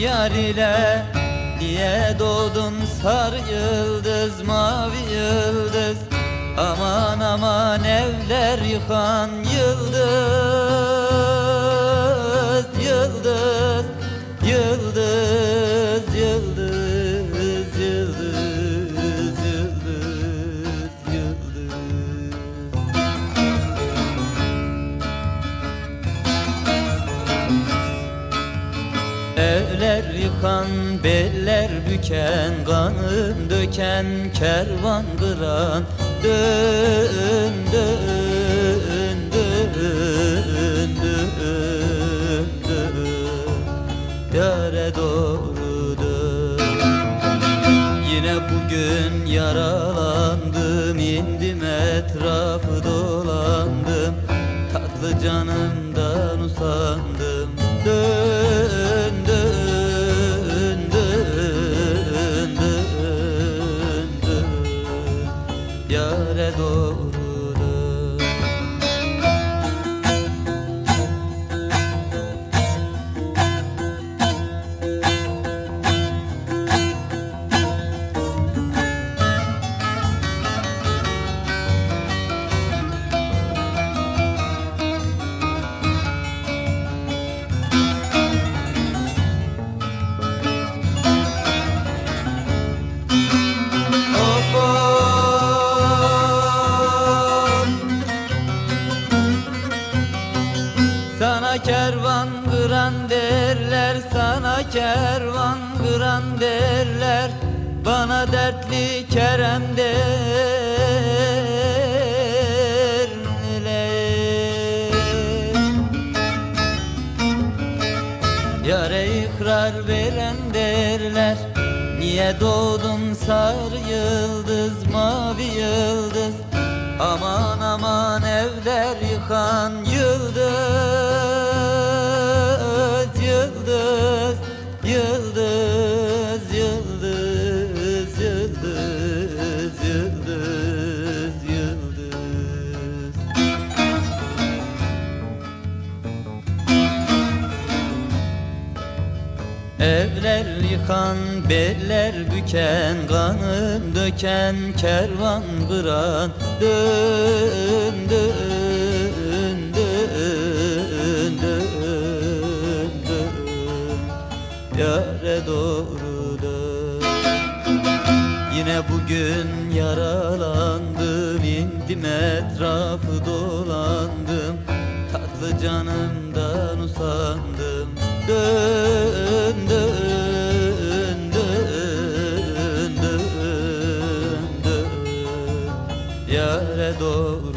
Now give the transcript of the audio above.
Yar ile Niye doğdun sar yıldız mavi yıldız. Aman aman evler yıkan yıldız Evler yıkan, beller büken, kanın döken, kervan kıran. Dön, dön, dön, dön, dön. Yare doğru dön Yine bugün yaralandım, indim etrafı dolandım. Tatlı canımdan usandım kervan kıran derler Sana kervan kıran derler Bana dertli Kerem derler Yare ikrar veren derler Niye doğdun sar yıldız mavi yıldız? Aman aman evler yıkan Evler yıkan, beller büken, kanın döken, kervan kıran Dön, dön, dön, dön, dön. Yare doğru dön. Yine bugün yaralandım, indim etrafı dolandım. Tatlı canımdan usandım. Dön, Yare doğru